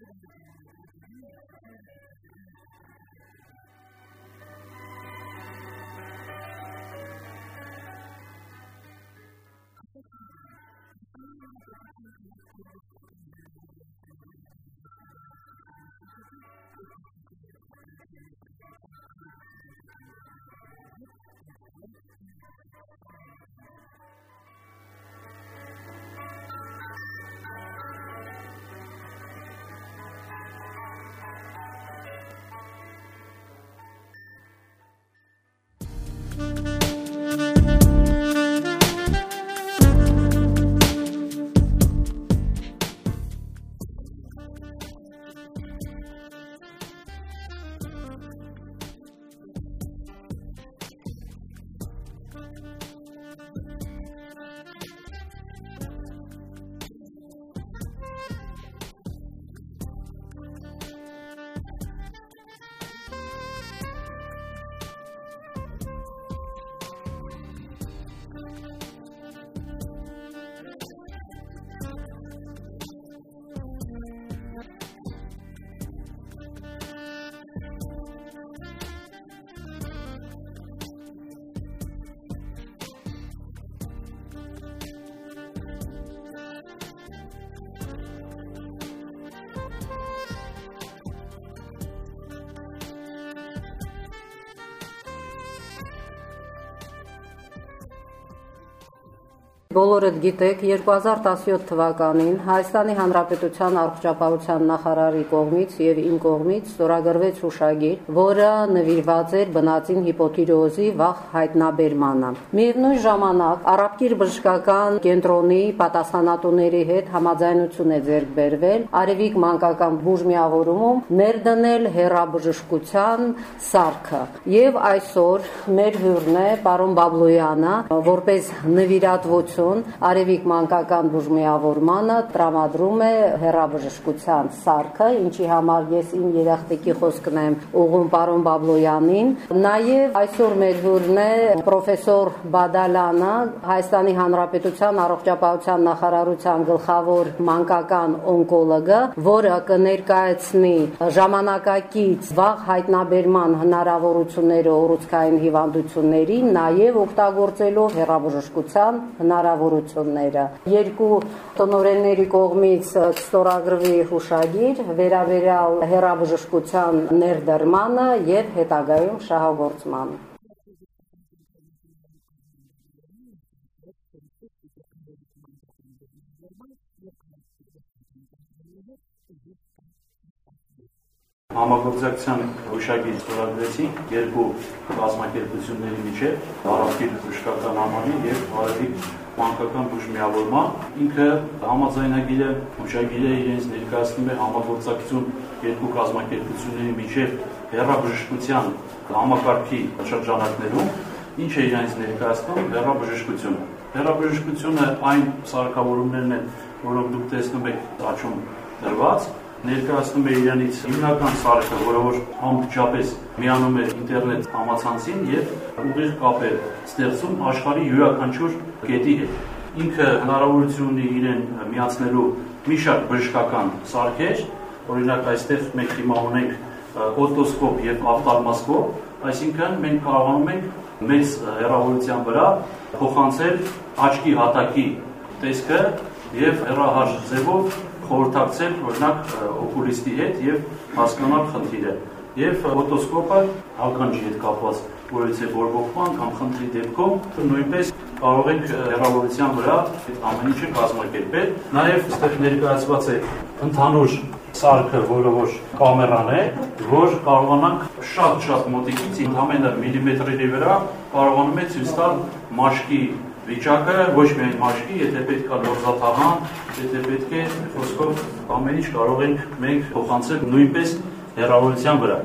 remember Բոլորդ գիտեք, 2017 թվականին Հայաստանի Հանրապետության առողջապահության նախարարի կողմից եւ իմ կողմից ստորագրվեց հուշագիր, որը նվիրված էր բնածին հիպոթիրոզի վաղ հայտնաբերմանը։ Միևնույն ժամանակ Արաբկիր բժշկական կենտրոնի պատասխանատուների հետ համաձայնություն է ձեռք բերվել Արևիկ մանկական բուժմիավորումում ներդնել հերաբժշկության սարքը։ Եվ այսօր մեր հյուրն է պարոն Բաբլոյանը, որպես նվիրատվություն Հանրապետություն Արևիկ մանկական բուժմիավորմանը տրամադրում է հերաբժշկության սարքը, ինչի համար ես իմ երախտեկի խոսքն եմ ուղում պարոն Բաբլոյանին։ Նաև այսօր մեր հյուրն է պրոֆեսոր Բադալյանը, Հայաստանի Հանրապետության առողջապահության նախարարության գլխավոր մանկական օնկոլոգը, որը կներկայացնի ժամանակակից վաղ հայտնաբերման հնարավորությունները ուռուցքային հիվանդությունների, նաև օգտագործելով հերաբժշկության հնարավորությունները հնարավորությունները։ Երկու տնօրենների կողմից ստորագրվի հուշագիր վերաբերյալ հերաբժշկության ներդրմանը եւ հետագայում շահագործմանը։ Համագործակցության հուշագիր ստորագրեցին երկու կազմակերպությունների միջև, Արաբի բժշկական համանի եւ Արաբի մանկական բուժմիավորման։ Ինքը համաձայնագիրը հուշագիրը իրենց ներկայացնում է համագործակցություն երկու կազմակերպությունների միջև հերաբժշկության համակարգի շրջանակներում, ինչ է իրենց ներկայացնում հերաբժշկությունը։ Հերաբժշկությունը այն սարքավորումներն են, որոնք դուք տեսնում եք աչում դրված, ներկայացնում է իրանից հիմնական սարքը, որը որ ամբողջապես միանում է ինտերնետ համացանցին եւ ուղիղ կապ է ստեղծում աշխարհի յուրաքանչյուր կետի հետ։ Ինքը հնարավորություն ունի իրեն միացնելու մի շարք բժշկական սարքեր, օրինակ այստեղ մենք հիմա ունենք օտոսկոպ եւ ավտալմասկոպ, այսինքն մենք կարողանում ենք մեծ հեռավորության վրա փոխանցել աչքի հատակի տեսքը եւ հեռահար ձևով խորհրդակցել օրինակ օկուլիստի հետ եւ հասկանալ խնդիրը։ Եվ օտոսկոպը ականջի հետ կապված որից է բորբոքման կամ խնդրի դեպքում նույնպես կարող ենք հեռավորության վրա այդ ամեն ինչը կազմակերպել։ Նաև այստեղ ներկայացված է ընդհանուր սարքը, որը որ կամերան է, որ կարողանանք շատ-շատ մոտիկից ընդհանրապես միլիմետրերի վրա կարողանում է ցույց տալ մաշկի վիճակը ոչ միայն մաշկի, եթե պետք է լորզաթաղան, եթե պետք է խոսքով ամեն ինչ կարող ենք մենք փոխանցել նույնպես հեռավորության վրա։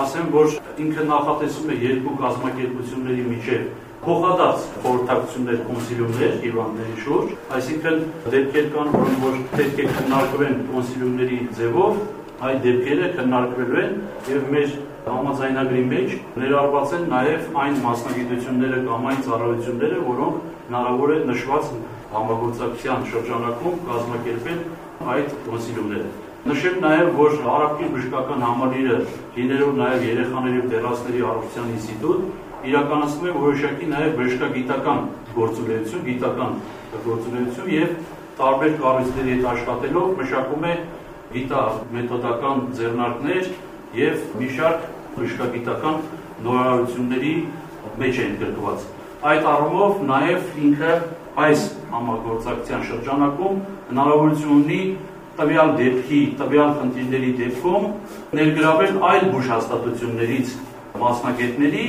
Ասեմ, որ ինքը նախատեսում է երկու կազմակերպությունների միջև փոխադարձ խորհրդակցություններ, կոնսիլիումներ հիվանդների շուրջ, այսինքն դեպքեր կան, որ պետք է քննարկվեն կոնսիլիումների ձևով, այդ դեպքերը քննարկվելու են եւ մեր համաձայնագրի մեջ ներառված են նաև այն մասնագիտությունները կամ այն ծառայությունները, որոնք հնարավոր է նշված համագործակցության շրջանակում կազմակերպել այդ կոնսիլիումները։ Նշեմ նաև, որ Արաբկիր բժշկական համալիրը լինելով նաև երեխաների ու դեռահասների առողջության ինստիտուտ, իրականացնում է որոշակի նաև բժշկագիտական գործունեություն, գիտական գործունեություն եւ տարբեր կառույցների հետ աշխատելով մշակում է գիտա մեթոդական ձեռնարկներ եւ մի շարք բժշկագիտական նորարարությունների մեջ է ընդգրկված։ Այդ առումով նաև ինքը այս համագործակցության շրջանակում հնարավորություն ունի տվյալ դեպքի, տվյալ խնդիրների դեպքում ներգրավել այլ բուժհաստատություններից մասնագետների,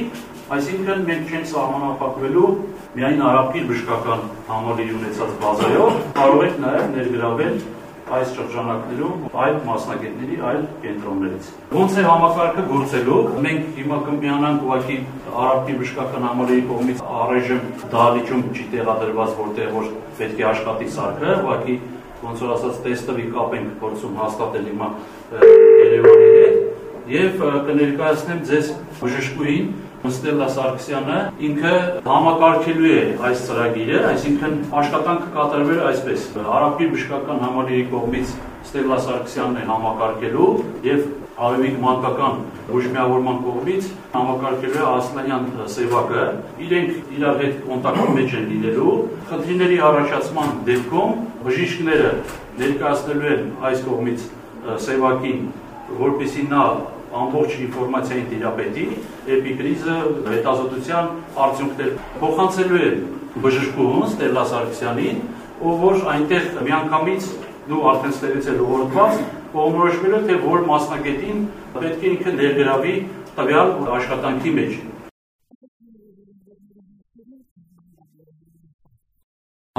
այսինքն մենք չենք սահմանափակվելու միայն արաբկիր բժշկական համալիրի ունեցած բազայով, կարող ենք նաև ներգրավել այս շրջանակներում այլ մասնագետների, այլ կենտրոններից։ Ոնց է համակարգը գործելու։ Մենք հիմա կմիանանք ուղղակի արաբկի բժշկական համալիրի կողմից առայժմ դահլիճում չի տեղադրված, որտեղ որ պետք է աշխատի սարքը, ուղղակի ոնց որ ասած տեստովի կապ ենք փորձում հաստատել հիմա Երևանի հետ եւ կներկայացնեմ ձեզ բժշկուհին Մստելլա Սարգսյանը ինքը համակարգելու է այս ծրագիրը, այսինքն աշխատանքը կատարվել այսպես։ Արաբի բժշկական համալիրի կողմից Ստելլա Սարգսյանն է համակարգելու եւ Արևիկ մանկական ուժմիավորման կողմից համակարգելու Ասլանյան Սևակը։ Իրենք իրար հետ կոնտակտի մեջ են լինելու։ Խնդիրների առաջացման դեպքում բժիշկները ներկայացնելու են այս կողմից Սևակին, որպեսի նա ամբողջ ինֆորմացիային տիրապետի էպիկրիզը հետազոտության արդյունքներ փոխանցելու է բժշկուհուն Ստելլա Սարգսյանին, ով որ այնտեղ միանգամից դու արդեն ստերից է լողորտված, կողմնորոշվել է թե որ մասնագետին պետք է ինքը ներգրավի տվյալ աշխատանքի մեջ։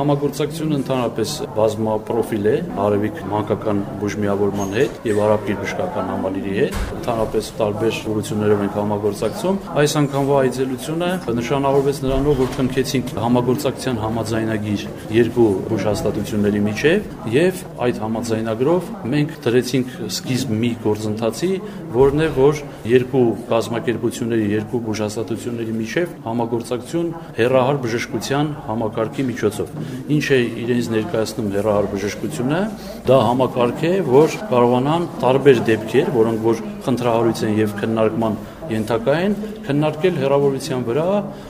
Համագործակցությունը ընդհանրապես բազմապրոֆիլ է Արևիկ մանկական բուժմիավորման հետ եւ Արաբկիր բժշկական համալիրի հետ։ Ընդհանրապես տարբեր ուղղություններով ենք համագործակցում։ Այս անգամվա այցելությունը նշանավորվեց նրանով, որ քննեցինք համագործակցության համաձայնագիր երկու բուժհաստատությունների միջև եւ այդ համաձայնագրով մենք դրեցինք սկիզբ մի գործընթացի, որն է որ երկու կազմակերպությունների, երկու բուժհաստատությունների միջև համագործակցություն հերահար բժշկության համակարգի միջոցով ինչ է իրենց ներկայացնում հերահար բժշկությունը, դա համակարգ է, որ կարողանան տարբեր դեպքեր, որոնք որ խնդրահարույց են եւ քննարկման ենթակա են քննարկել հերավորության վրա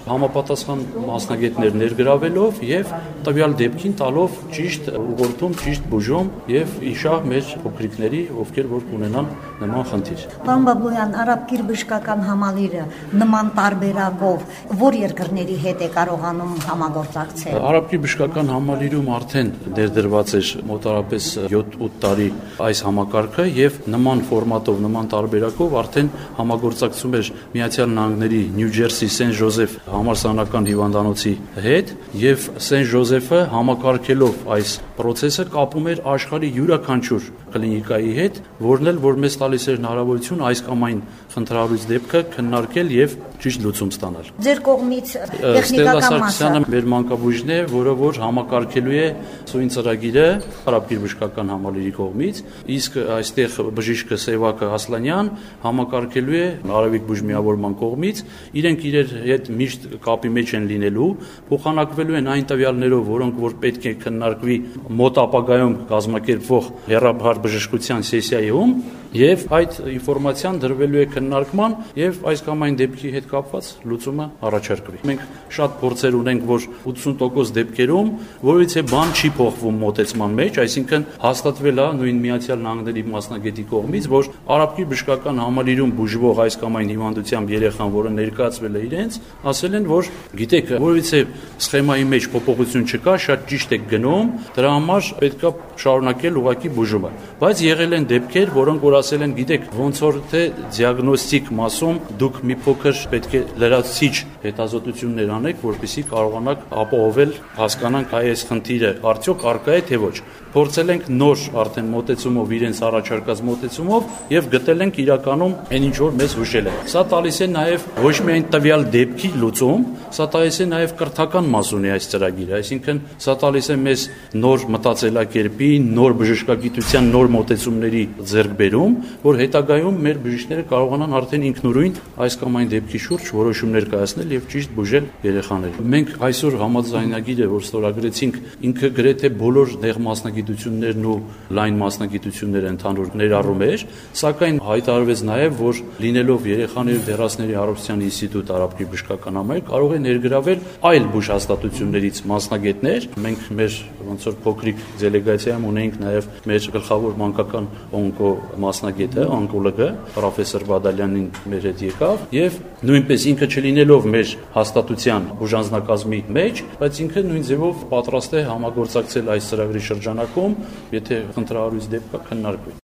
համապատասխան մասնագետներ ներգրավելով եւ տվյալ դեպքին տալով ճիշտ ուղղորդում, ճիշտ բուժում եւ իշահ մեր փոքրիկների, ովքեր որ կունենան նման խնդիր։ Պարոն Բաբլոյան, Արաբկիր բժշկական համալիրը նման տարբերակով որ երկրների հետ է կարողանում համագործակցել։ Արաբկիր բժշկական համալիրում արդեն ներդրված էր մոտարապես 7-8 տարի այս համակարգը եւ նման ֆորմատով, նման տարբերակով արդեն համագործակցում էր Միացյալ Նահանգների Նյու Ջերսի Սեն Ժոզեֆ համալսարանական հիվանդանոցի հետ եւ Սեն Ժոզեֆը համակարգելով այս process-ը կապում էր աշխարհի յուրաքանչյուր կլինիկայի հետ, որն էլ որ մեզ տալիս էր հնարավորություն այս կամ այն խնդրահարույց դեպքը քննարկել եւ ճիշտ լուծում ստանալ։ Ձեր կողմից տեխնիկական մասը մեր մանկաբույժն է, որը որ համակարգելու է սույն ծրագիրը Արաբկիր բժշկական համալիրի կողմից, իսկ այստեղ բժիշկը Սևակը Ասլանյան համակարգելու է Արևիկ բուժմիավորման կողմից, իրենք իրեր հետ միշտ կապի մեջ են լինելու, փոխանակվելու են այն տվյալներով, որոնք որ պետք է քննարկվի մոտ ապագայում կազմակերպվող հերաբար բժշկության սեսիայում եւ այդ ինֆորմացիան դրվելու է քննարկման եւ այս կամ այն դեպքի հետ կապված լուծումը առաջարկվի։ Մենք շատ փորձեր ունենք, որ 80% դեպքերում որից է բան չի փոխվում մոտեցման մեջ, այսինքն հաստատվել է նույն Միացյալ Նահանգների մասնագետի կողմից, որ արաբկի բժշկական համալիրում բուժվող այս կամ այն հիվանդությամբ երեխան, որը ներկայացվել է իրենց, ասել են, որ գիտեք, որից է սխեմայի մեջ փոփոխություն չկա, շատ ճիշտ է գնում, դրա համար պետքա շարունակել ուղակի բուժումը։ Բայց եղել են դեպքեր, որոնք որ ասել են, գիտեք, ոնց որ թե դիագնոստիկ մասում դուք մի փոքր պետք է լրացուցիչ հետազոտություններ անեք, որպեսզի կարողանաք ապահովել հասկանանք այս խնդիրը արդյոք արկա է թե ոչ փորձել ենք նոր արդեն մոտեցումով իրենց առաջարկած մոտեցումով եւ գտել ենք իրականում այն ինչ որ մեզ հուշել է։ Սա տալիս է նաեւ ոչ միայն տվյալ դեպքի լուծում, սա տալիս է նաև կրթական մաս ունի այս ծրագիրը, այսինքն սա տալիս է մեզ նոր մտածելակերպի, նոր բժշկագիտության նոր մոտեցումների ձեռքբերում, որ հետագայում մեր բժիշկները կարողանան արդեն ինքնուրույն այս կամ այն դեպքի շուրջ որոշումներ կայացնել եւ ճիշտ բուժել երեխաներին։ Մենք այսօր համաձայնագիրը, որ ստորագրեցինք, ինքը գրեթե բոլոր նեղ մասնագիտություններն ու լայն մասնագիտությունները ընդհանուր ներառում էր, սակայն հայտարարվեց նաև, որ լինելով երեխաների դեռասների հարաբերության ինստիտուտ արաբկի բժշկական համայնք կարող է ներգրավել այլ բուժհաստատություններից մասնագետներ։ Մենք մեր ոնց որ փոքրիկ դելեգացիայում ունենք նաև մեր գլխավոր մանկական օնկո մասնագետը, օնկոլոգը, պրոֆեսոր Բադալյանին մեր հետ եկավ եւ նույնպես ինքը չլինելով մեր հաստատության բուժանձնակազմի մեջ, բայց ինքը նույն ձևով պատրաստ է համագործակցել այս ծրագրի շրջանակում, եթե խնդրահարույց դեպք կա քննարկվի։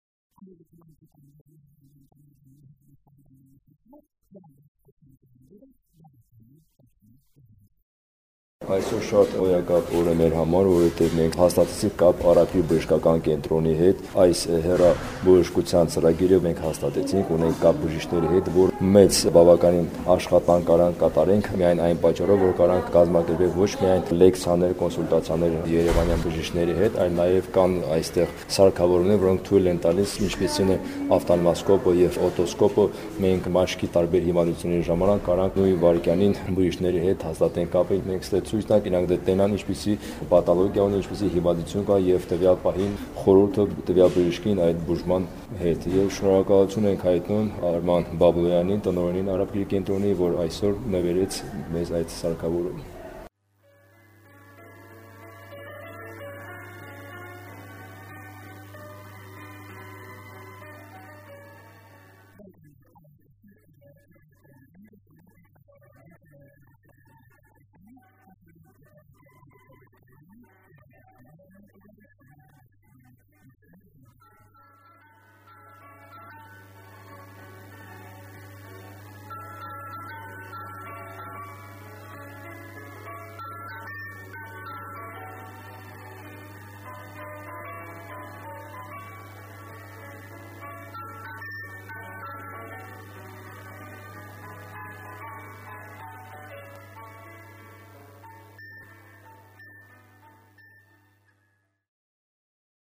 Այսօր շատ օրակապ օր է մեր համար, որովհետև մենք հաստատեցինք կապ Արաբի բժշկական կենտրոնի հետ։ Այս հերա բժշկության ծրագիրը մենք հաստատեցինք, ունենք կապ բժիշկների հետ, որ մեծ բավականին աշխատանք կարան կատարենք միայն այն պատճառով, որ կարան կազմակերպել ոչ միայն լեկցիաներ, կոնսուլտացիաներ Երևանյան բժիշկների հետ, այլ նաև կան այստեղ սարքավորումներ, որոնք թույլ են տալիս, ինչպեսին է ավտոմասկոպը եւ օտոսկոպը, մենք մաշկի տարբեր հիմնադրությունների ժամանակ կարանք նույն վարքյանին բժիշկների հետ հաստատենք կապը, մենք ստեղ ցույց տանք իրանք դե տենան ինչպիսի պաթոլոգիա ունի, ինչպիսի հիմնադրություն կա եւ տվյալ պահին խորհուրդը տվյալ բժշկին այդ բուժման հետ եւ շնորհակալություն ենք հայտնում Արման Բաբլոյանին, տնօրենին Արաբի կենտրոնի, որ այսօր նվերեց մեզ այդ սարքավորումը